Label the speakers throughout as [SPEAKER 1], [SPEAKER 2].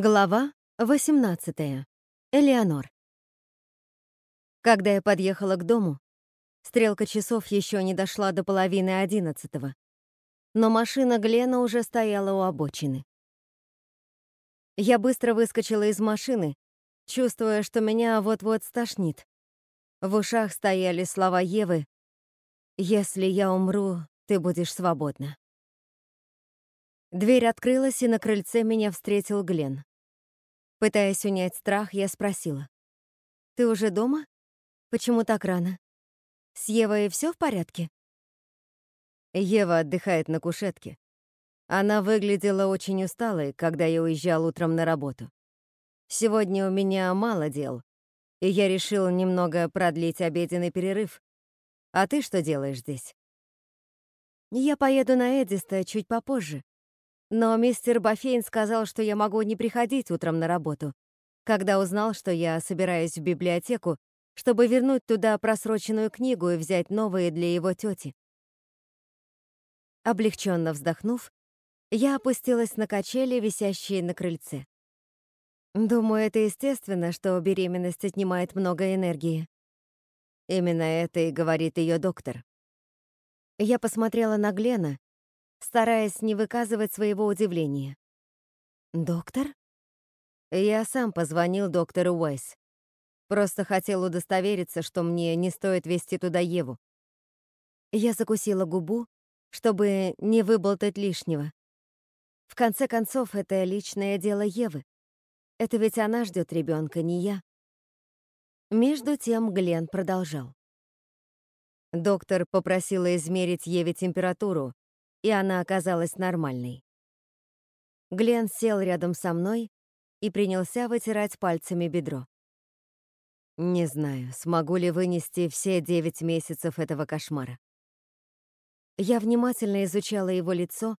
[SPEAKER 1] Глава 18. Элеонор. Когда я подъехала к дому, стрелка часов еще не дошла до половины одиннадцатого, но машина Глена уже стояла у обочины. Я быстро выскочила из машины, чувствуя, что меня вот-вот стошнит. В ушах стояли слова Евы «Если я умру, ты будешь свободна». Дверь открылась, и на крыльце меня встретил Глен. Пытаясь унять страх, я спросила. «Ты уже дома? Почему так рано? С Евой все в порядке?»
[SPEAKER 2] Ева отдыхает на кушетке. Она выглядела очень усталой, когда я уезжал утром на работу. Сегодня у меня мало дел, и я решил немного продлить обеденный перерыв. А ты что делаешь здесь?
[SPEAKER 1] Я поеду на Эдиста чуть попозже. Но мистер Бафейн сказал, что я могу не приходить утром на работу, когда узнал, что я собираюсь в библиотеку, чтобы вернуть туда просроченную книгу и взять новые для его тети. Облегченно вздохнув, я опустилась на качели, висящие на крыльце. Думаю, это естественно, что беременность отнимает много энергии.
[SPEAKER 2] Именно это и говорит ее доктор.
[SPEAKER 1] Я посмотрела на Глена, стараясь не выказывать своего удивления. «Доктор?»
[SPEAKER 2] Я сам позвонил доктору Уайс. Просто хотел удостовериться, что мне не стоит вести туда Еву.
[SPEAKER 1] Я закусила губу, чтобы не выболтать лишнего. В конце концов, это личное дело Евы. Это ведь она ждет ребенка, не я. Между тем Глен продолжал.
[SPEAKER 2] Доктор попросила измерить Еве температуру, и она оказалась нормальной.
[SPEAKER 1] Глен сел рядом со мной и принялся вытирать пальцами бедро.
[SPEAKER 2] Не знаю, смогу ли вынести все девять месяцев этого кошмара.
[SPEAKER 1] Я внимательно изучала его лицо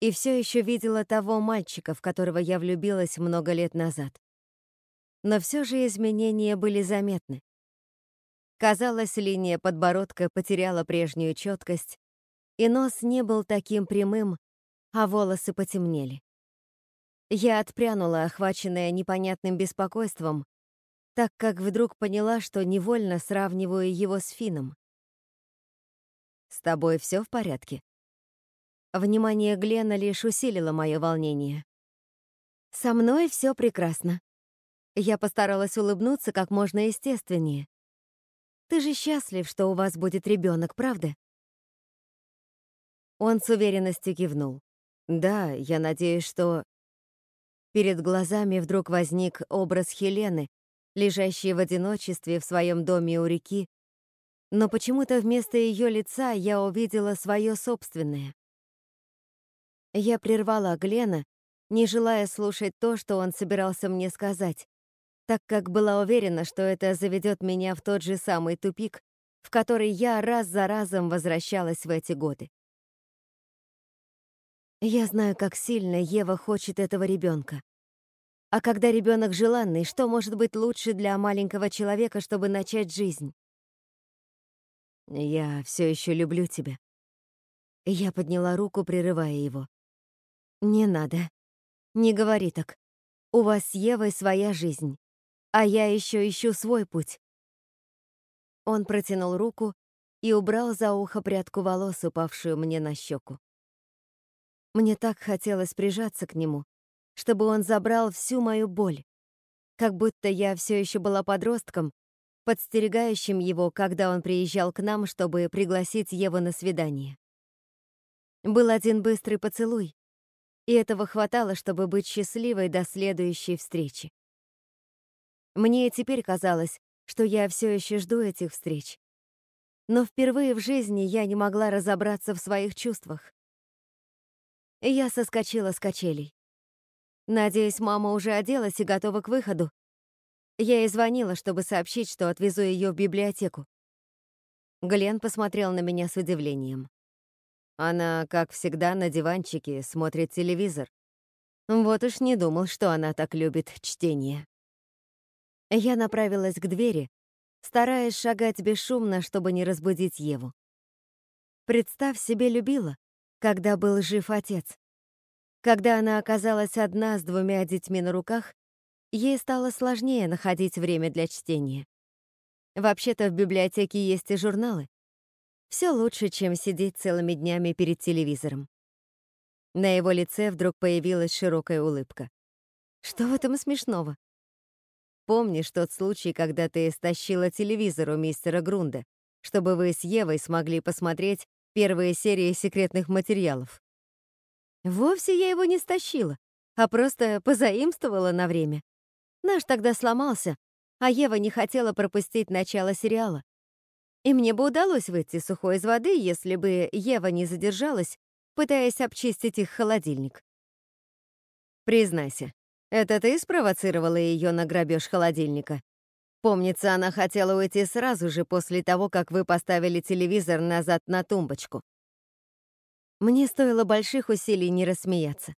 [SPEAKER 1] и все еще видела того мальчика, в которого я влюбилась много лет назад. Но все же изменения были заметны. Казалось, линия подбородка потеряла прежнюю четкость, и нос не был таким прямым, а волосы потемнели. Я отпрянула, охваченная непонятным беспокойством, так как вдруг поняла, что невольно сравниваю его с Фином.
[SPEAKER 2] «С тобой все в порядке?»
[SPEAKER 1] Внимание Глена лишь усилило мое волнение. «Со мной все прекрасно». Я постаралась улыбнуться как можно естественнее. «Ты же счастлив, что у вас будет ребенок, правда?» Он с уверенностью кивнул.
[SPEAKER 2] «Да, я надеюсь, что...»
[SPEAKER 1] Перед глазами вдруг возник образ Хелены, лежащей в одиночестве в своем доме у реки, но почему-то вместо ее лица я увидела свое собственное. Я прервала Глена, не желая слушать то, что он собирался мне сказать, так как была уверена, что это заведет меня в тот же самый тупик, в который я раз за разом возвращалась в эти годы. Я знаю, как сильно Ева хочет этого ребенка. А когда ребенок желанный, что может быть лучше для маленького человека, чтобы начать жизнь?
[SPEAKER 2] Я все еще люблю тебя.
[SPEAKER 1] Я подняла руку, прерывая его. Не надо. Не говори так. У вас с Евой своя жизнь, а я еще ищу свой путь. Он протянул руку и убрал за ухо прядку волос, упавшую мне на щеку. Мне так хотелось прижаться к нему, чтобы он забрал всю мою боль, как будто я все еще была подростком, подстерегающим его, когда он приезжал к нам, чтобы пригласить Еву на свидание. Был один быстрый поцелуй, и этого хватало, чтобы быть счастливой до следующей встречи. Мне теперь казалось, что я все еще жду этих встреч. Но впервые в жизни я не могла разобраться в своих чувствах. Я соскочила с качелей. Надеюсь, мама уже оделась и готова к выходу. Я ей звонила, чтобы сообщить, что отвезу ее в библиотеку. Глен посмотрел на меня с удивлением.
[SPEAKER 2] Она, как всегда, на диванчике смотрит телевизор.
[SPEAKER 1] Вот уж не думал, что она так любит чтение. Я направилась к двери, стараясь шагать бесшумно, чтобы не разбудить Еву. Представь себе, любила, когда был жив отец. Когда она оказалась одна с двумя детьми на руках, ей стало сложнее находить время для чтения. Вообще-то в библиотеке есть и журналы. Все лучше, чем сидеть целыми днями перед телевизором. На его лице вдруг появилась широкая улыбка. Что в этом смешного? Помнишь тот случай, когда ты стащила телевизор у мистера Грунда, чтобы вы с Евой смогли посмотреть первые серии секретных материалов? Вовсе я его не стащила, а просто позаимствовала на время. Наш тогда сломался, а Ева не хотела пропустить начало сериала. И мне бы удалось выйти сухой из воды, если бы Ева не задержалась, пытаясь обчистить их холодильник. Признайся, это ты спровоцировала ее на грабеж холодильника? Помнится, она хотела уйти сразу же после того, как вы поставили телевизор назад на тумбочку. Мне стоило больших усилий не рассмеяться.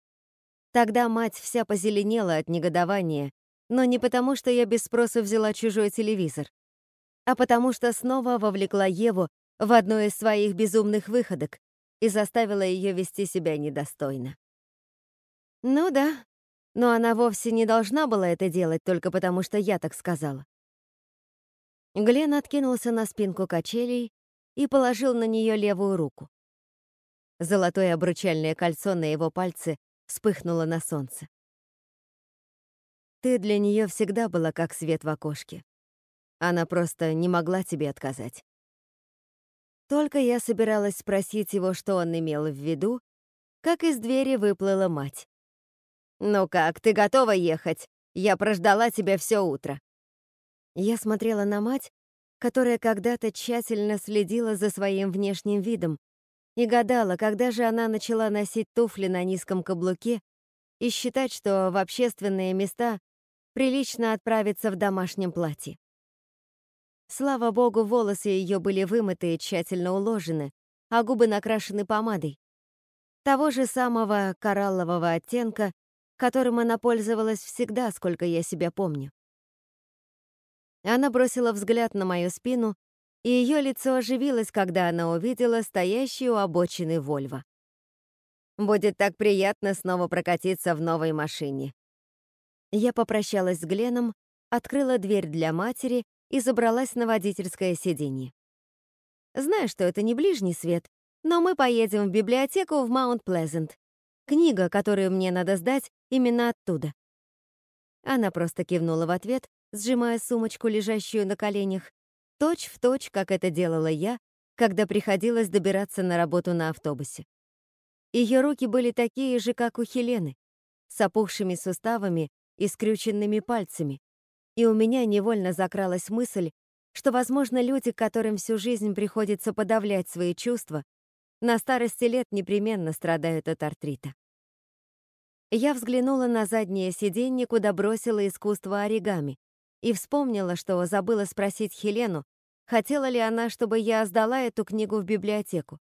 [SPEAKER 1] Тогда мать вся позеленела от негодования, но не потому, что я без спроса взяла чужой телевизор, а потому что снова вовлекла Еву в одну из своих безумных выходок и заставила ее вести себя недостойно. Ну да, но она вовсе не должна была это делать только потому, что я так сказала. Глен откинулся на спинку качелей и положил на нее левую руку. Золотое обручальное кольцо на его пальце вспыхнуло на солнце. Ты для нее всегда была как свет в окошке. Она просто не могла тебе отказать. Только я собиралась спросить его, что он имел в виду, как из двери выплыла мать. «Ну как, ты готова ехать? Я прождала тебя все утро». Я смотрела на мать, которая когда-то тщательно следила за своим внешним видом, и гадала, когда же она начала носить туфли на низком каблуке и считать, что в общественные места прилично отправиться в домашнем платье. Слава богу, волосы ее были вымыты и тщательно уложены, а губы накрашены помадой. Того же самого кораллового оттенка, которым она пользовалась всегда, сколько я себя помню. Она бросила взгляд на мою спину и ее лицо оживилось, когда она увидела стоящую у обочины Вольво. «Будет так приятно снова прокатиться в новой машине». Я попрощалась с Гленом, открыла дверь для матери и забралась на водительское сиденье. Знаю, что это не ближний свет, но мы поедем в библиотеку в Маунт-Плезент. Книга, которую мне надо сдать, именно оттуда. Она просто кивнула в ответ, сжимая сумочку, лежащую на коленях, Точь в точь, как это делала я, когда приходилось добираться на работу на автобусе. Ее руки были такие же, как у Хелены, с опухшими суставами и скрюченными пальцами, и у меня невольно закралась мысль, что, возможно, люди, которым всю жизнь приходится подавлять свои чувства, на старости лет непременно страдают от артрита. Я взглянула на заднее сиденье, куда бросила искусство оригами, и вспомнила, что забыла спросить Хелену, хотела ли она, чтобы я сдала эту книгу в библиотеку.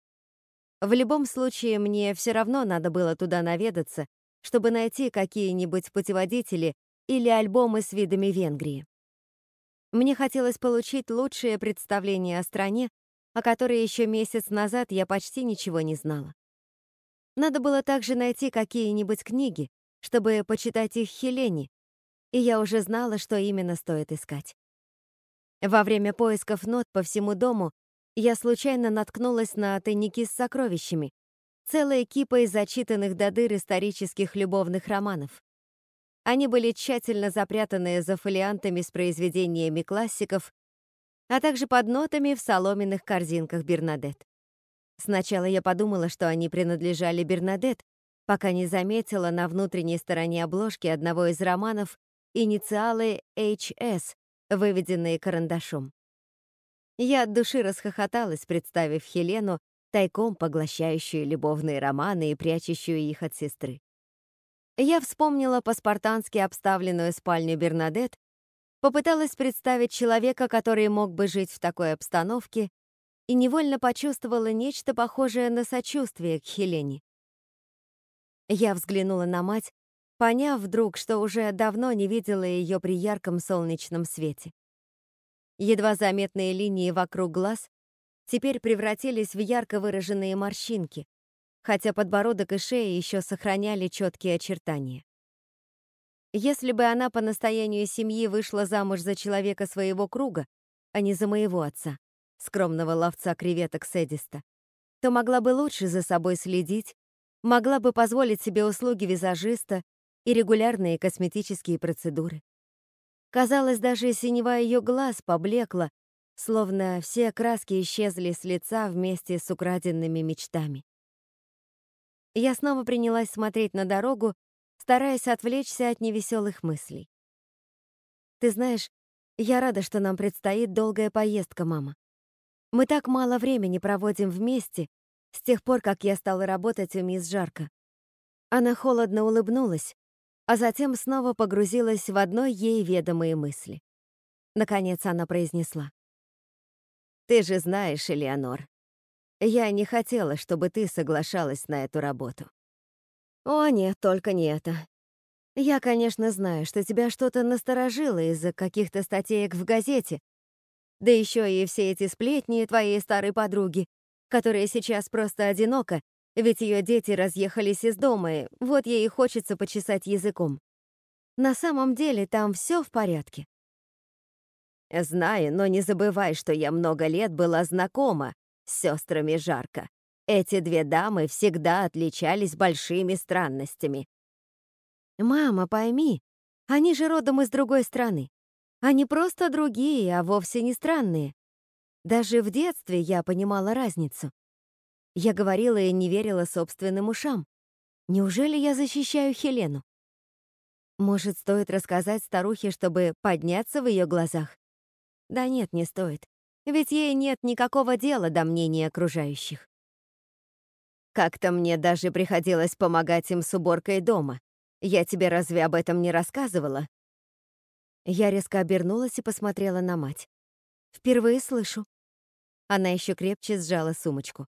[SPEAKER 1] В любом случае, мне все равно надо было туда наведаться, чтобы найти какие-нибудь путеводители или альбомы с видами Венгрии. Мне хотелось получить лучшее представление о стране, о которой еще месяц назад я почти ничего не знала. Надо было также найти какие-нибудь книги, чтобы почитать их Хелене, и я уже знала, что именно стоит искать. Во время поисков нот по всему дому я случайно наткнулась на тайники с сокровищами, целая кипа из зачитанных до дыр исторических любовных романов. Они были тщательно запрятаны за фолиантами с произведениями классиков, а также под нотами в соломенных корзинках Бернадет. Сначала я подумала, что они принадлежали Бернадет, пока не заметила на внутренней стороне обложки одного из романов инициалы HS, выведенные карандашом. Я от души расхохоталась, представив Хелену, тайком поглощающую любовные романы и прячущую их от сестры. Я вспомнила по-спартански обставленную спальню Бернадет, попыталась представить человека, который мог бы жить в такой обстановке, и невольно почувствовала нечто похожее на сочувствие к Хелене. Я взглянула на мать, поняв вдруг, что уже давно не видела ее при ярком солнечном свете. Едва заметные линии вокруг глаз теперь превратились в ярко выраженные морщинки, хотя подбородок и шея еще сохраняли четкие очертания. Если бы она по настоянию семьи вышла замуж за человека своего круга, а не за моего отца, скромного ловца креветок Седиста, то могла бы лучше за собой следить, могла бы позволить себе услуги визажиста и регулярные косметические процедуры. Казалось, даже синева ее глаз поблекла, словно все краски исчезли с лица вместе с украденными мечтами. Я снова принялась смотреть на дорогу, стараясь отвлечься от невеселых мыслей. «Ты знаешь, я рада, что нам предстоит долгая поездка, мама. Мы так мало времени проводим вместе с тех пор, как я стала работать у мисс Жарко». Она холодно улыбнулась, а затем снова погрузилась в одной ей ведомые мысли. Наконец она произнесла. «Ты же знаешь, Элеонор, я не хотела, чтобы ты соглашалась на эту работу». «О, нет, только не это. Я, конечно, знаю, что тебя что-то насторожило из-за каких-то статеек в газете, да еще и все эти сплетни твоей старой подруги, которая сейчас просто одинока ведь ее дети разъехались из дома, и вот ей хочется почесать языком. На самом деле там все в порядке. Знаю, но не забывай, что я много лет была знакома с сестрами Жарко. Эти две дамы всегда отличались большими странностями. Мама, пойми, они же родом из другой страны. Они просто другие, а вовсе не странные. Даже в детстве я понимала разницу. Я говорила и не верила собственным ушам. Неужели я защищаю Хелену? Может, стоит рассказать старухе, чтобы подняться в ее глазах? Да нет, не стоит. Ведь ей нет никакого дела до мнения окружающих. Как-то мне даже приходилось помогать им с уборкой дома. Я тебе разве об этом не рассказывала? Я резко обернулась и посмотрела на мать. Впервые слышу. Она еще крепче сжала сумочку.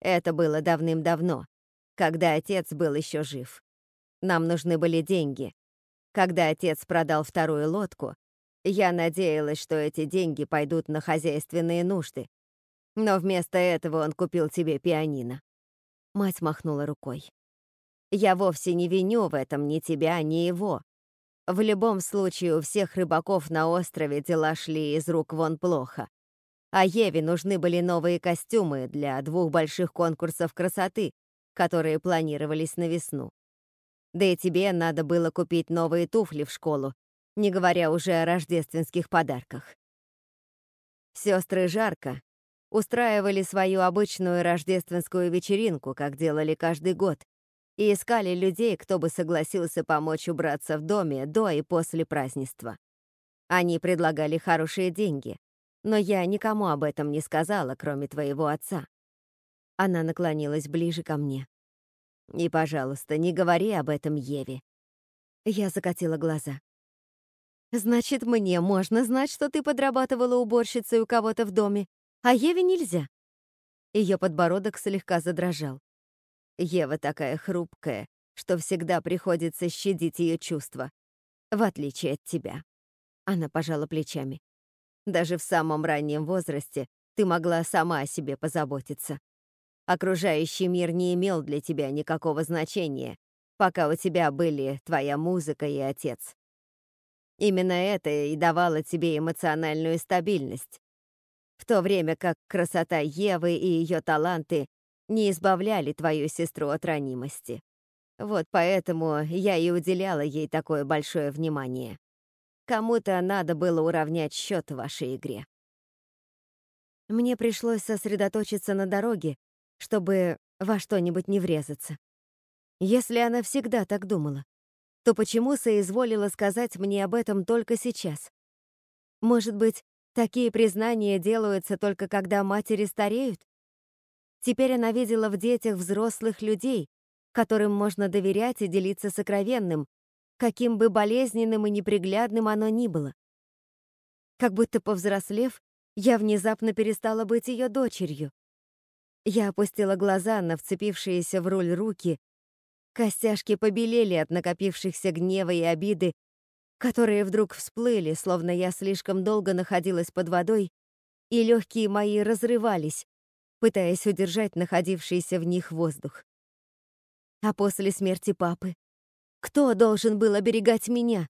[SPEAKER 1] Это было давным-давно, когда отец был еще жив. Нам нужны были деньги. Когда отец продал вторую лодку, я надеялась, что эти деньги пойдут на хозяйственные нужды. Но вместо этого он купил тебе пианино. Мать махнула рукой. Я вовсе не виню в этом ни тебя, ни его. В любом случае у всех рыбаков на острове дела шли из рук вон плохо а Еве нужны были новые костюмы для двух больших конкурсов красоты, которые планировались на весну. Да и тебе надо было купить новые туфли в школу, не говоря уже о рождественских подарках. Сестры жарко устраивали свою обычную рождественскую вечеринку, как делали каждый год, и искали людей, кто бы согласился помочь убраться в доме до и после празднества. Они предлагали хорошие деньги, но я никому об этом не сказала, кроме твоего отца». Она наклонилась ближе ко мне. «И, пожалуйста, не говори об этом Еве». Я закатила глаза. «Значит, мне можно знать, что ты подрабатывала уборщицей у кого-то в доме, а Еве нельзя?» Ее подбородок слегка задрожал. Ева такая хрупкая, что всегда приходится щадить ее чувства, в отличие от тебя. Она пожала плечами. Даже в самом раннем возрасте ты могла сама о себе позаботиться. Окружающий мир не имел для тебя никакого значения, пока у тебя были твоя музыка и отец. Именно это и давало тебе эмоциональную стабильность, в то время как красота Евы и ее таланты не избавляли твою сестру от ранимости. Вот поэтому я и уделяла ей такое большое внимание. Кому-то надо было уравнять счет в вашей игре. Мне пришлось сосредоточиться на дороге, чтобы во что-нибудь не врезаться. Если она всегда так думала, то почему соизволила сказать мне об этом только сейчас? Может быть, такие признания делаются только когда матери стареют? Теперь она видела в детях взрослых людей, которым можно доверять и делиться сокровенным, каким бы болезненным и неприглядным оно ни было. Как будто повзрослев, я внезапно перестала быть ее дочерью. Я опустила глаза на вцепившиеся в руль руки, костяшки побелели от накопившихся гнева и обиды, которые вдруг всплыли, словно я слишком долго находилась под водой, и легкие мои разрывались, пытаясь удержать находившийся в них воздух. А после смерти папы? Кто должен был оберегать меня?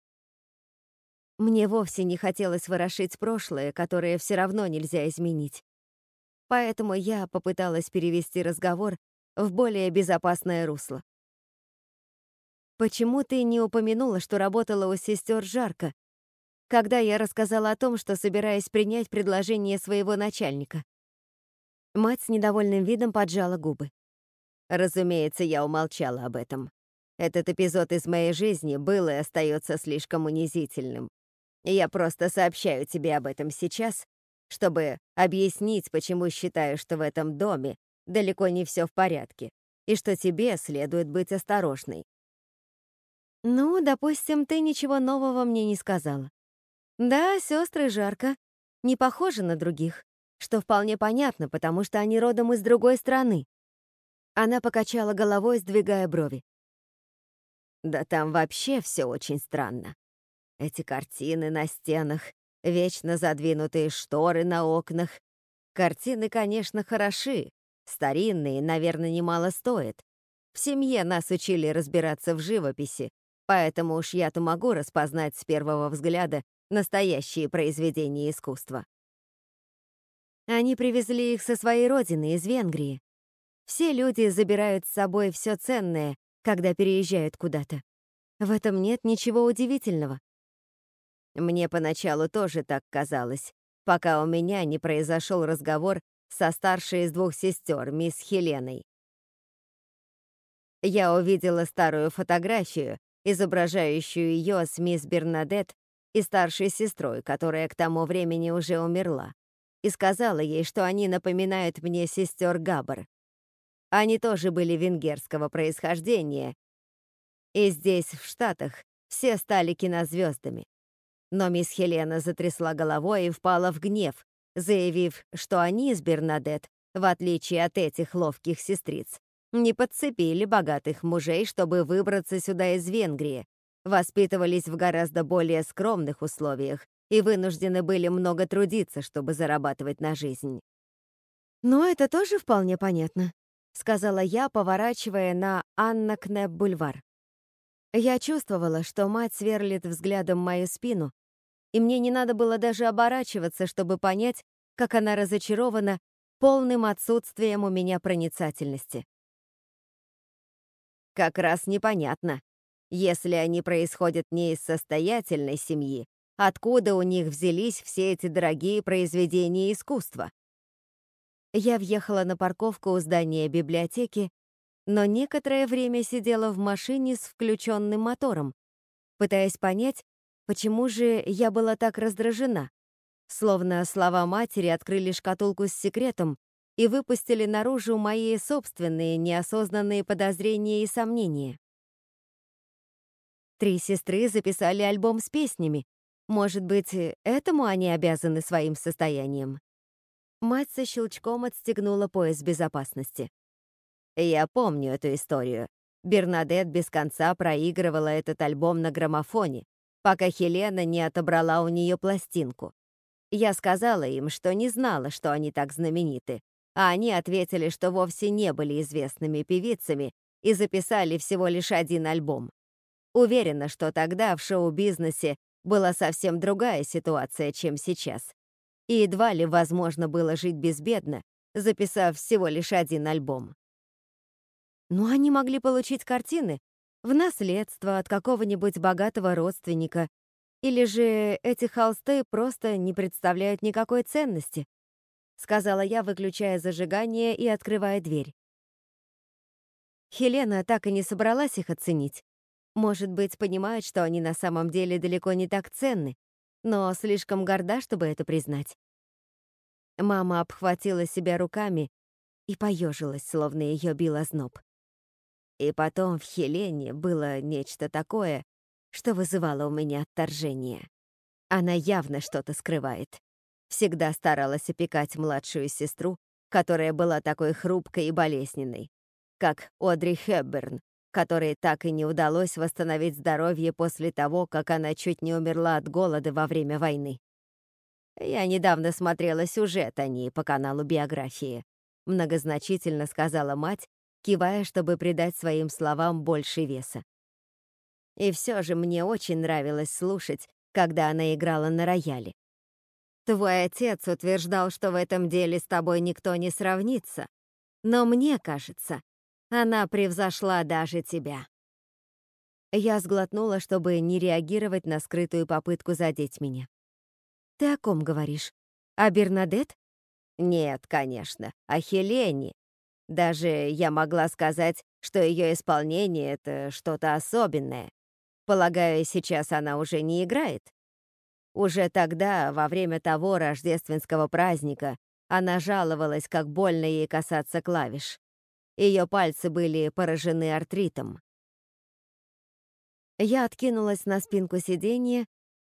[SPEAKER 1] Мне вовсе не хотелось ворошить прошлое, которое все равно нельзя изменить. Поэтому я попыталась перевести разговор в более безопасное русло. «Почему ты не упомянула, что работала у сестер Жарко, когда я рассказала о том, что собираюсь принять предложение своего начальника?» Мать с недовольным видом поджала губы. Разумеется, я умолчала об этом. Этот эпизод из моей жизни был и остается слишком унизительным. Я просто сообщаю тебе об этом сейчас, чтобы объяснить, почему считаю, что в этом доме далеко не все в порядке, и что тебе следует быть осторожной. Ну, допустим, ты ничего нового мне не сказала. Да, сестры жарко, не похожи на других, что вполне понятно, потому что они родом из другой страны. Она покачала головой, сдвигая брови. Да там вообще все очень странно. Эти картины на стенах, вечно задвинутые шторы на окнах. Картины, конечно, хороши, старинные, наверное, немало стоят. В семье нас учили разбираться в живописи, поэтому уж я-то могу распознать с первого взгляда настоящие произведения искусства. Они привезли их со своей родины, из Венгрии. Все люди забирают с собой все ценное, когда переезжают куда-то. В этом нет ничего удивительного. Мне поначалу тоже так казалось, пока у меня не произошел разговор со старшей из двух сестер, мисс Хеленой. Я увидела старую фотографию, изображающую ее с мисс Бернадет и старшей сестрой, которая к тому времени уже умерла, и сказала ей, что они напоминают мне сестер Габбар. Они тоже были венгерского происхождения, и здесь, в Штатах, все стали кинозвездами. Но мисс Хелена затрясла головой и впала в гнев, заявив, что они с Бернадет, в отличие от этих ловких сестриц, не подцепили богатых мужей, чтобы выбраться сюда из Венгрии, воспитывались в гораздо более скромных условиях и вынуждены были много трудиться, чтобы зарабатывать на жизнь. «Ну, это тоже вполне понятно», — сказала я, поворачивая на Анна Кнеп-бульвар. Я чувствовала, что мать сверлит взглядом мою спину, и мне не надо было даже оборачиваться, чтобы понять, как она разочарована полным отсутствием у меня проницательности. Как раз непонятно, если они происходят не из состоятельной семьи, откуда у них взялись все эти дорогие произведения искусства. Я въехала на парковку у здания библиотеки, но некоторое время сидела в машине с включенным мотором, пытаясь понять, Почему же я была так раздражена? Словно слова матери открыли шкатулку с секретом и выпустили наружу мои собственные неосознанные подозрения и сомнения. Три сестры записали альбом с песнями. Может быть, этому они обязаны своим состоянием? Мать со щелчком отстегнула пояс безопасности. Я помню эту историю. Бернадет без конца проигрывала этот альбом на граммофоне, пока Хелена не отобрала у нее пластинку. Я сказала им, что не знала, что они так знамениты, а они ответили, что вовсе не были известными певицами и записали всего лишь один альбом. Уверена, что тогда в шоу-бизнесе была совсем другая ситуация, чем сейчас. И едва ли возможно было жить безбедно, записав всего лишь один альбом. Но они могли получить картины, в наследство от какого-нибудь богатого родственника, или же эти холсты просто не представляют никакой ценности, сказала я, выключая зажигание и открывая дверь. Хелена так и не собралась их оценить. Может быть, понимает, что они на самом деле далеко не так ценны, но слишком горда, чтобы это признать. Мама обхватила себя руками и поежилась, словно ее бил озноб. И потом в Хелене было нечто такое, что вызывало у меня отторжение. Она явно что-то скрывает. Всегда старалась опекать младшую сестру, которая была такой хрупкой и болезненной, как Одри Хепберн, которой так и не удалось восстановить здоровье после того, как она чуть не умерла от голода во время войны. Я недавно смотрела сюжет о ней по каналу биографии. Многозначительно сказала мать, кивая, чтобы придать своим словам больше веса. И все же мне очень нравилось слушать, когда она играла на рояле. Твой отец утверждал, что в этом деле с тобой никто не сравнится, но мне кажется, она превзошла даже тебя. Я сглотнула, чтобы не реагировать на скрытую попытку задеть меня. «Ты о ком говоришь? О Бернадет?» «Нет, конечно, о Хелене. Даже я могла сказать, что ее исполнение — это что-то особенное. Полагаю, сейчас она уже не играет. Уже тогда, во время того рождественского праздника, она жаловалась, как больно ей касаться клавиш. Ее пальцы были поражены артритом. Я откинулась на спинку сиденья,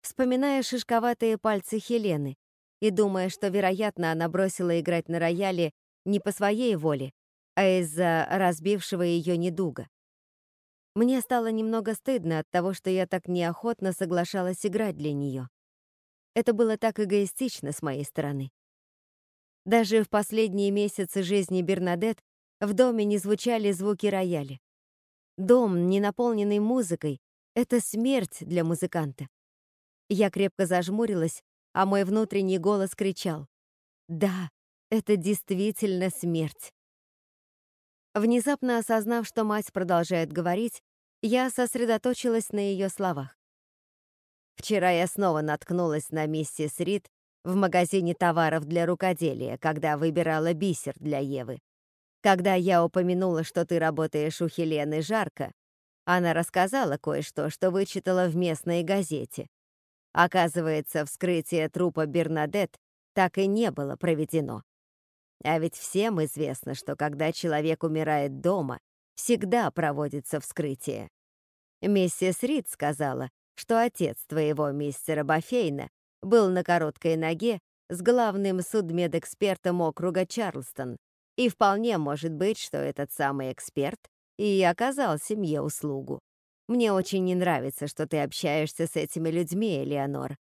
[SPEAKER 1] вспоминая шишковатые пальцы Хелены и думая, что, вероятно, она бросила играть на рояле не по своей воле, а из-за разбившего ее недуга. Мне стало немного стыдно от того, что я так неохотно соглашалась играть для нее. Это было так эгоистично с моей стороны. Даже в последние месяцы жизни Бернадет в доме не звучали звуки рояля. Дом, не наполненный музыкой, это смерть для музыканта. Я крепко зажмурилась, а мой внутренний голос кричал. Да, это действительно смерть. Внезапно осознав, что мать продолжает говорить, я сосредоточилась на ее словах. Вчера я снова наткнулась на миссис Рид в магазине товаров для рукоделия, когда выбирала бисер для Евы. Когда я упомянула, что ты работаешь у Хелены Жарко, она рассказала кое-что, что вычитала в местной газете. Оказывается, вскрытие трупа Бернадет так и не было проведено. А ведь всем известно, что когда человек умирает дома, всегда проводится вскрытие. Миссис Рид сказала, что отец твоего мистера Бафейна был на короткой ноге с главным судмедэкспертом округа Чарлстон, и вполне может быть, что этот самый эксперт и оказал семье услугу. Мне очень не нравится, что ты общаешься с этими людьми, Элеонор.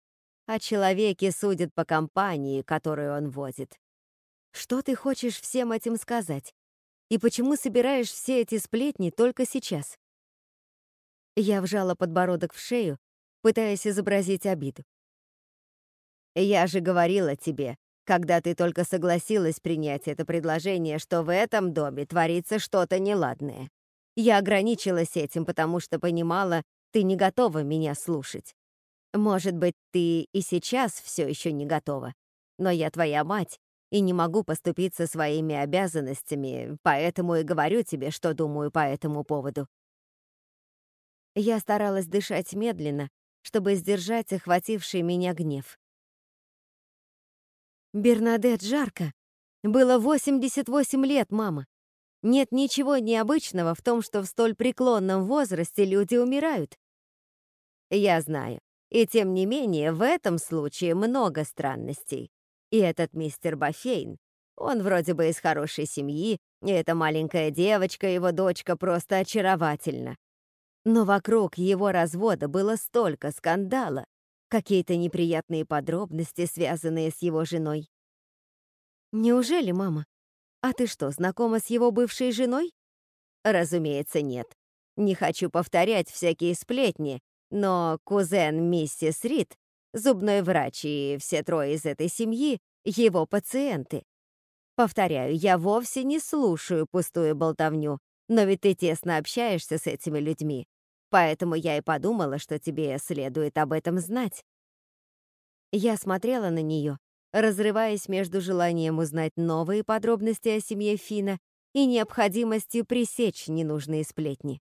[SPEAKER 1] О человеке судят по компании, которую он водит. Что ты хочешь всем этим сказать? И почему собираешь все эти сплетни только сейчас? Я вжала подбородок в шею, пытаясь изобразить обиду. Я же говорила тебе, когда ты только согласилась принять это предложение, что в этом доме творится что-то неладное. Я ограничилась этим, потому что понимала, ты не готова меня слушать. Может быть, ты и сейчас все еще не готова, но я твоя мать и не могу поступиться своими обязанностями, поэтому и говорю тебе, что думаю по этому поводу. Я старалась дышать медленно, чтобы сдержать охвативший меня гнев. Бернадет жарко. Было 88 лет, мама. Нет ничего необычного в том, что в столь преклонном возрасте люди умирают. Я знаю. И тем не менее, в этом случае много странностей. И этот мистер Бафейн, он вроде бы из хорошей семьи, и эта маленькая девочка, его дочка, просто очаровательна. Но вокруг его развода было столько скандала, какие-то неприятные подробности, связанные с его женой. Неужели, мама? А ты что, знакома с его бывшей женой? Разумеется, нет. Не хочу повторять всякие сплетни, но кузен миссис Рид, зубной врач и все трое из этой семьи — его пациенты. Повторяю, я вовсе не слушаю пустую болтовню, но ведь ты тесно общаешься с этими людьми, поэтому я и подумала, что тебе следует об этом знать. Я смотрела на нее, разрываясь между желанием узнать новые подробности о семье Фина и необходимостью пресечь ненужные сплетни.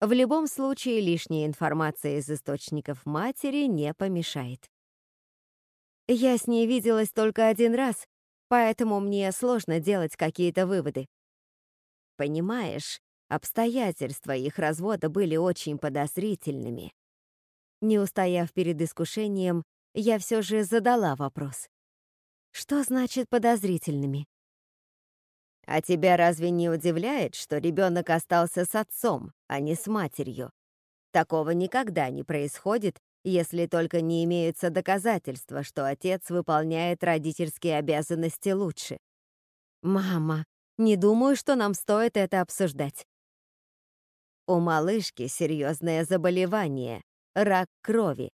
[SPEAKER 1] В любом случае, лишняя информация из источников матери не помешает. Я с ней виделась только один раз, поэтому мне сложно делать какие-то выводы. Понимаешь, обстоятельства их развода были очень подозрительными. Не устояв перед искушением, я все же задала вопрос. Что значит подозрительными? А тебя разве не удивляет, что ребенок остался с отцом, а не с матерью? Такого никогда не происходит, если только не имеются доказательства, что отец выполняет родительские обязанности лучше. Мама, Не думаю, что нам стоит это обсуждать.
[SPEAKER 2] У малышки серьезное заболевание, рак крови,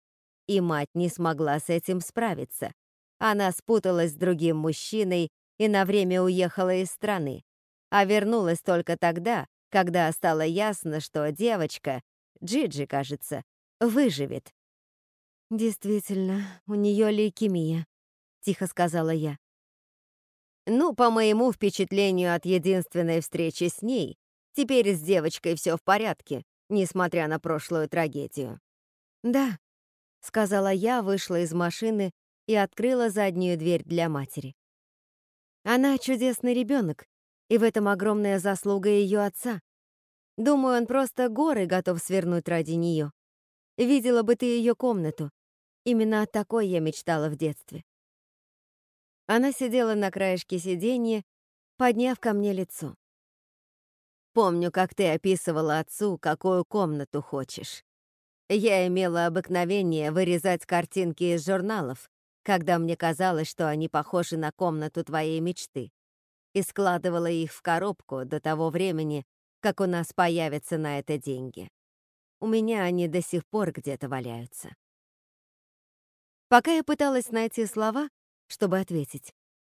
[SPEAKER 2] и мать не смогла с этим справиться. Она спуталась с другим мужчиной и на время уехала из страны, а вернулась только тогда, когда стало ясно, что девочка, Джиджи, кажется, выживет.
[SPEAKER 1] «Действительно, у нее лейкемия», — тихо сказала я.
[SPEAKER 2] Ну, по моему впечатлению от единственной встречи с ней, теперь с девочкой все в порядке, несмотря на прошлую трагедию.
[SPEAKER 1] «Да», — сказала я, вышла из машины и открыла заднюю дверь для матери. Она чудесный ребенок, и в этом огромная заслуга ее отца. Думаю, он просто горы готов свернуть ради нее. Видела бы ты ее комнату. Именно о такой я мечтала в детстве. Она сидела на краешке сиденья, подняв ко мне лицо.
[SPEAKER 2] «Помню, как ты описывала отцу, какую комнату хочешь. Я имела обыкновение вырезать картинки из журналов, когда мне казалось, что они похожи на комнату твоей мечты, и складывала их в коробку до того времени, как у нас появятся на это деньги. У меня они до сих пор где-то валяются.
[SPEAKER 1] Пока я пыталась найти слова, чтобы ответить.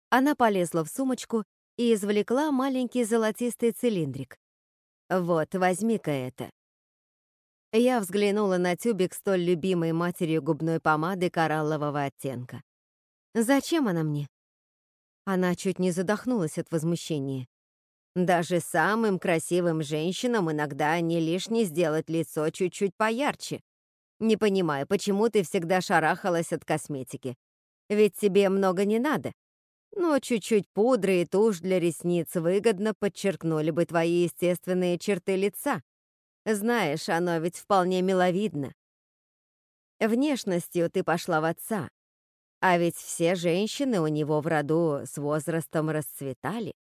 [SPEAKER 1] Она полезла в сумочку и извлекла маленький золотистый цилиндрик.
[SPEAKER 2] «Вот, возьми-ка это».
[SPEAKER 1] Я взглянула на тюбик столь любимой матерью губной помады кораллового оттенка. «Зачем она мне?» Она чуть не задохнулась от возмущения.
[SPEAKER 2] «Даже самым красивым женщинам иногда не лишне сделать лицо чуть-чуть поярче. Не понимаю, почему ты всегда шарахалась от косметики. Ведь тебе много не надо. Но чуть-чуть пудры и тушь для ресниц выгодно подчеркнули бы твои естественные черты лица. Знаешь, оно ведь вполне миловидно. Внешностью ты пошла в отца. А ведь все женщины у него в роду с возрастом расцветали.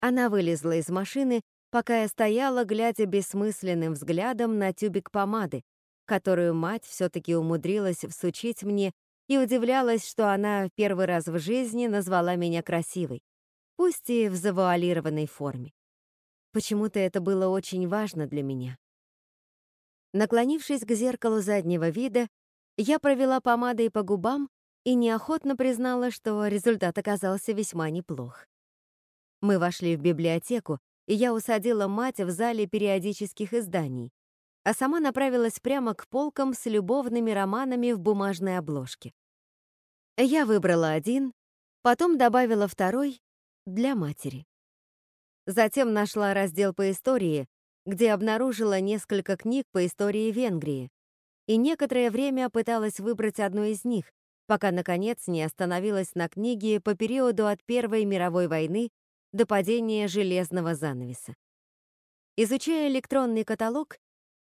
[SPEAKER 1] Она вылезла из машины, пока я стояла, глядя бессмысленным взглядом на тюбик помады, которую мать все-таки умудрилась всучить мне и удивлялась, что она первый раз в жизни назвала меня красивой, пусть и в завуалированной форме. Почему-то это было очень важно для меня. Наклонившись к зеркалу заднего вида, я провела помадой по губам и неохотно признала, что результат оказался весьма неплох. Мы вошли в библиотеку, и я усадила мать в зале периодических изданий, а сама направилась прямо к полкам с любовными романами в бумажной обложке. Я выбрала один, потом добавила второй для матери. Затем нашла раздел по истории, где обнаружила несколько книг по истории Венгрии, и некоторое время пыталась выбрать одну из них, пока, наконец, не остановилась на книге по периоду от Первой мировой войны до падения железного занавеса. Изучая электронный каталог,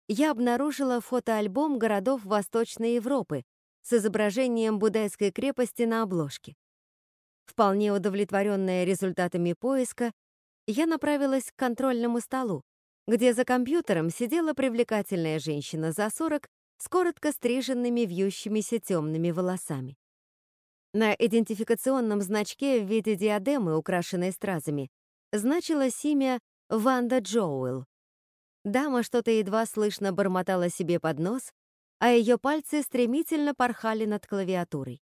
[SPEAKER 1] я обнаружила фотоальбом городов Восточной Европы с изображением Будайской крепости на обложке. Вполне удовлетворенная результатами поиска, я направилась к контрольному столу, где за компьютером сидела привлекательная женщина за 40 с коротко стриженными вьющимися темными волосами. На идентификационном значке в виде диадемы, украшенной стразами, значилось имя Ванда Джоуэлл, Дама что-то едва слышно бормотала себе под нос, а ее пальцы стремительно порхали над клавиатурой.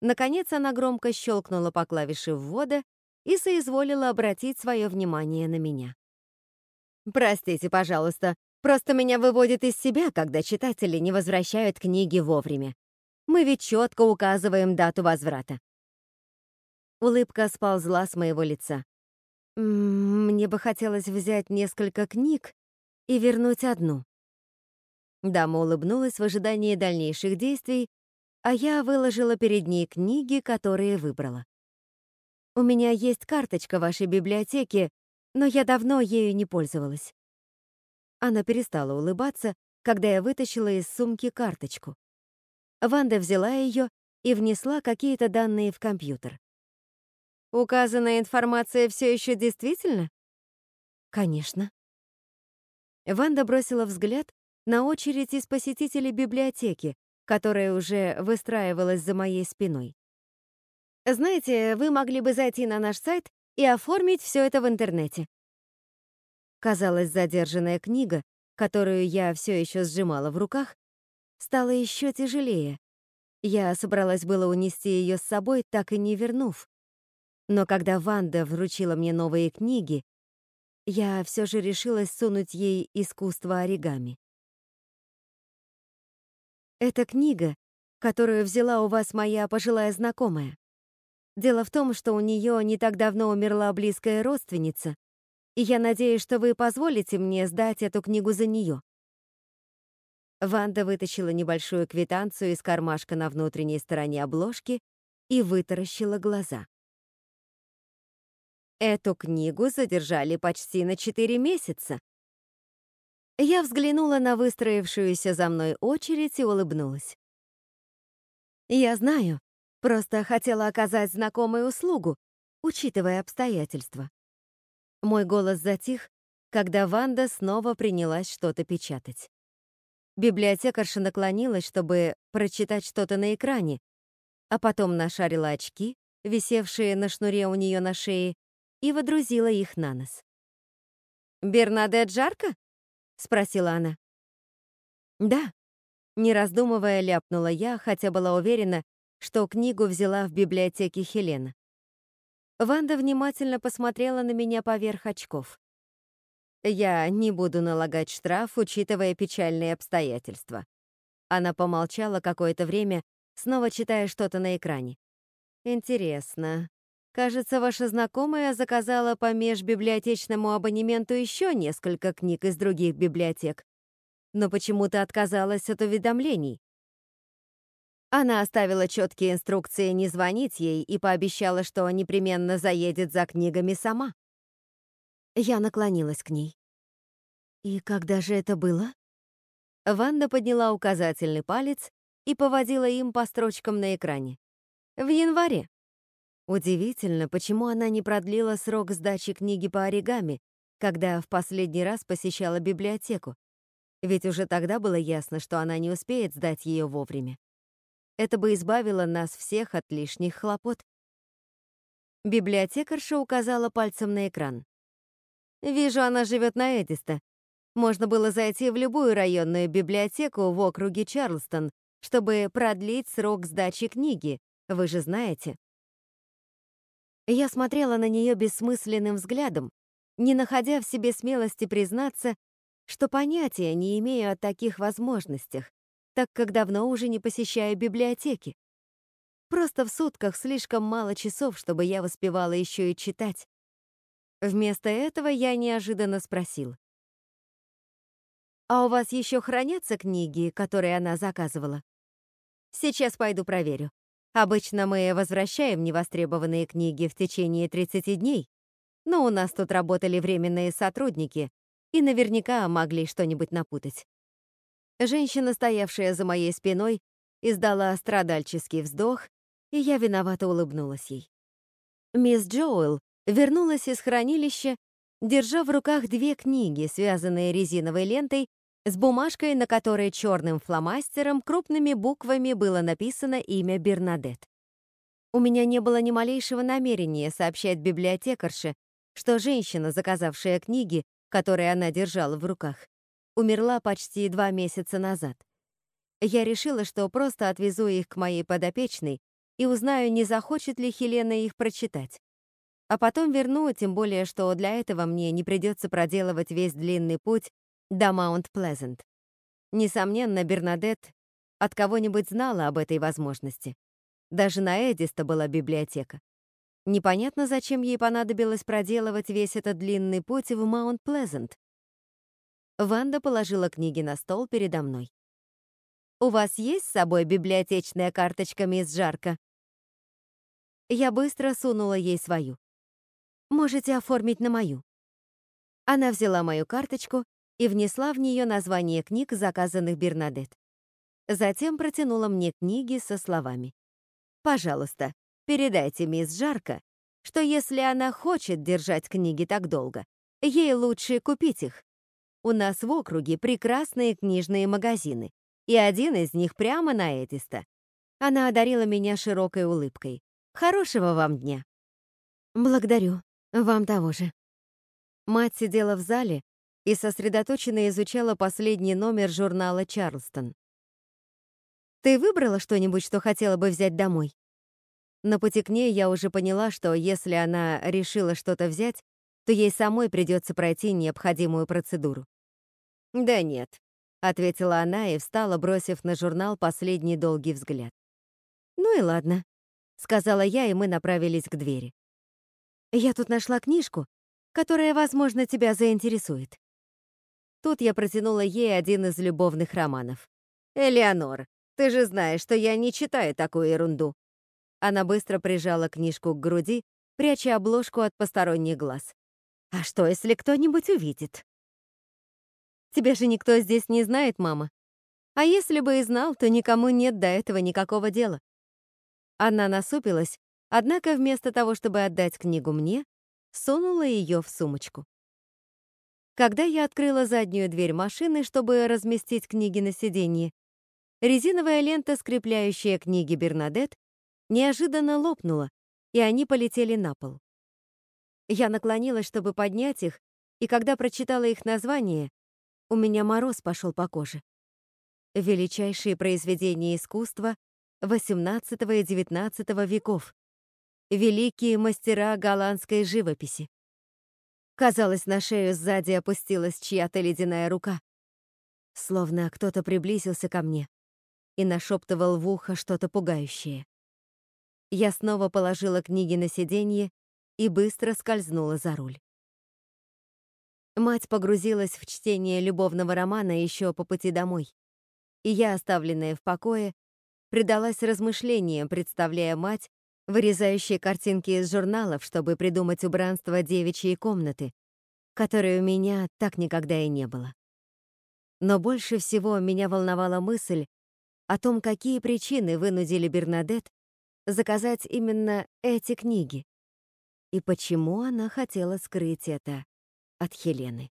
[SPEAKER 1] Наконец она громко щелкнула по клавише ввода и соизволила обратить свое внимание на меня.
[SPEAKER 2] «Простите, пожалуйста, просто меня выводит из себя, когда читатели не возвращают книги вовремя. Мы ведь четко указываем дату возврата».
[SPEAKER 1] Улыбка сползла с моего лица. «Мне бы хотелось взять несколько книг и вернуть одну. Дама улыбнулась в ожидании дальнейших действий, а я выложила перед ней книги, которые выбрала. «У меня есть карточка вашей библиотеки, но я давно ею не пользовалась». Она перестала улыбаться, когда я вытащила из сумки карточку. Ванда взяла ее и внесла какие-то данные в компьютер.
[SPEAKER 2] «Указанная информация все еще действительно?»
[SPEAKER 1] «Конечно». Ванда бросила взгляд на очередь из посетителей библиотеки, которая уже выстраивалась за моей спиной.
[SPEAKER 2] Знаете, вы могли бы зайти на наш сайт
[SPEAKER 1] и оформить все это в интернете. Казалось, задержанная книга, которую я все еще сжимала в руках, стала еще тяжелее. Я собралась было унести ее с собой, так и не вернув. Но когда Ванда вручила мне новые книги, я все же решилась сунуть ей искусство оригами. Это книга, которую взяла у вас моя пожилая знакомая. Дело в том, что у нее не так давно умерла близкая родственница, и я надеюсь, что вы позволите мне сдать эту книгу за нее. Ванда вытащила небольшую квитанцию из кармашка на внутренней стороне обложки и вытаращила глаза. Эту книгу задержали почти на 4 месяца. Я взглянула на выстроившуюся за мной очередь и улыбнулась. Я знаю, просто хотела оказать знакомую услугу, учитывая обстоятельства. Мой голос затих, когда Ванда снова принялась что-то печатать. Библиотекарша наклонилась, чтобы прочитать что-то на экране, а потом нашарила очки, висевшие на шнуре у нее на шее, и водрузила их на нос. «Бернадет жарко?» — спросила она. «Да», — не раздумывая ляпнула я, хотя была уверена, что книгу взяла в библиотеке Хелена. Ванда внимательно посмотрела на меня поверх очков. «Я не буду налагать штраф, учитывая печальные обстоятельства». Она помолчала какое-то время, снова читая что-то на экране. «Интересно, Кажется, ваша знакомая заказала по межбиблиотечному абонементу еще несколько книг из других библиотек, но почему-то отказалась от уведомлений. Она оставила четкие инструкции не звонить ей и пообещала, что непременно заедет за книгами сама. Я наклонилась к ней. «И когда же это было?» Ванда подняла указательный палец и поводила им по строчкам на экране. «В январе. Удивительно, почему она не продлила срок сдачи книги по оригами, когда в последний раз посещала библиотеку. Ведь уже тогда было ясно, что она не успеет сдать ее вовремя. Это бы избавило нас всех от лишних хлопот. Библиотекарша указала пальцем на экран. «Вижу, она живет на Эдиста. Можно было зайти в любую районную библиотеку в округе Чарлстон, чтобы продлить срок сдачи книги, вы же знаете». Я смотрела на нее бессмысленным взглядом, не находя в себе смелости признаться, что понятия не имею о таких возможностях, так как давно уже не посещаю библиотеки. Просто в сутках слишком мало часов, чтобы я успевала еще и читать. Вместо этого я неожиданно спросил. «А у вас еще хранятся книги, которые она заказывала?» «Сейчас пойду проверю», Обычно мы возвращаем невостребованные книги в течение 30 дней, но у нас тут работали временные сотрудники и наверняка могли что-нибудь напутать. Женщина, стоявшая за моей спиной, издала страдальческий вздох, и я виновато улыбнулась ей. Мисс Джоуэлл вернулась из хранилища, держа в руках две книги, связанные резиновой лентой с бумажкой, на которой черным фломастером крупными буквами было написано имя Бернадет. У меня не было ни малейшего намерения сообщать библиотекарше, что женщина, заказавшая книги, которые она держала в руках, умерла почти два месяца назад. Я решила, что просто отвезу их к моей подопечной и узнаю, не захочет ли Хелена их прочитать. А потом верну, тем более, что для этого мне не придется проделывать весь длинный путь до Маунт-Плезент. Несомненно, Бернадет от кого-нибудь знала об этой возможности. Даже на Эдиста была библиотека. Непонятно, зачем ей понадобилось проделывать весь этот длинный путь в Маунт-Плезент. Ванда положила книги на стол передо мной. «У вас есть с собой библиотечная карточка, мисс Жарко?» Я быстро сунула ей свою. «Можете оформить на мою». Она взяла мою карточку и внесла в нее название книг, заказанных Бернадет. Затем протянула мне книги со словами. «Пожалуйста, передайте мисс Жарко, что если она хочет держать книги так долго, ей лучше купить их. У нас в округе прекрасные книжные магазины, и один из них прямо на Эдиста. Она одарила меня широкой улыбкой. Хорошего вам дня. Благодарю. Вам того же. Мать сидела в зале и сосредоточенно изучала последний номер журнала «Чарлстон». «Ты выбрала что-нибудь, что хотела бы взять домой?» На пути к ней я уже поняла, что если она решила что-то взять, то ей самой придется пройти необходимую процедуру.
[SPEAKER 2] «Да нет», — ответила она и встала, бросив на журнал последний долгий взгляд.
[SPEAKER 1] «Ну и ладно», — сказала я, и мы направились к двери. «Я тут нашла книжку, которая, возможно, тебя заинтересует». Тут я протянула ей один из любовных романов.
[SPEAKER 2] «Элеонор, ты же знаешь, что я не читаю такую ерунду».
[SPEAKER 1] Она быстро прижала книжку к груди, пряча обложку от посторонних глаз. «А что, если кто-нибудь увидит?» «Тебя же никто здесь не знает, мама. А если бы и знал, то никому нет до этого никакого дела». Она насупилась, однако вместо того, чтобы отдать книгу мне, сунула ее в сумочку. Когда я открыла заднюю дверь машины, чтобы разместить книги на сиденье, резиновая лента, скрепляющая книги Бернадет, неожиданно лопнула, и они полетели на пол. Я наклонилась, чтобы поднять их, и когда прочитала их название, у меня мороз пошел по коже. Величайшие произведения искусства XVIII и XIX веков. Великие мастера голландской живописи. Казалось, на шею сзади опустилась чья-то ледяная рука. Словно кто-то приблизился ко мне и нашептывал в ухо что-то пугающее. Я снова положила книги на сиденье и быстро скользнула за руль. Мать погрузилась в чтение любовного романа еще по пути домой, и я, оставленная в покое, предалась размышлениям, представляя мать, вырезающие картинки из журналов, чтобы придумать убранство девичьей комнаты, которой у меня так никогда и не было. Но больше всего меня волновала мысль о том, какие причины вынудили Бернадет заказать именно эти книги и почему она хотела скрыть это от Хелены.